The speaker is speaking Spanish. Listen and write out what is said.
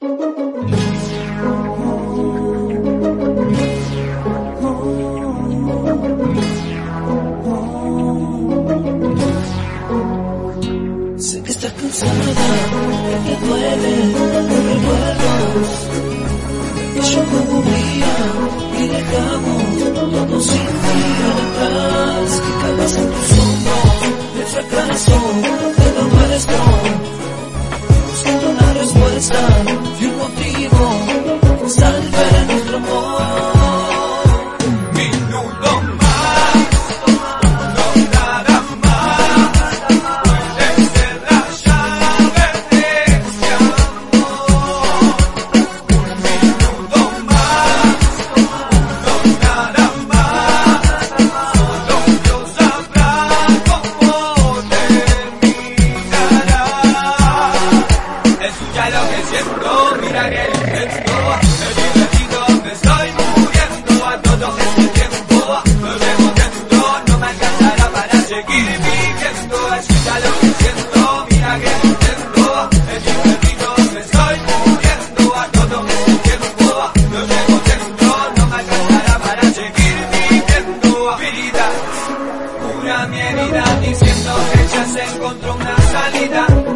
Sé que estás cansada, que te duelen los recuerdos. Que yo me aburría y dejamos todo sin ti atrás. Que cargas en tus salvar a todo este tiempo. Lo llevo dentro, no me alcanzará para seguir viviendo. Escucha lo siento, mira que intento. Me divertido, me estoy muriendo todo este tiempo. Lo llevo dentro, no me alcanzará para seguir viviendo. Vida, cura mi herida diciendo que ya se encontró una salida.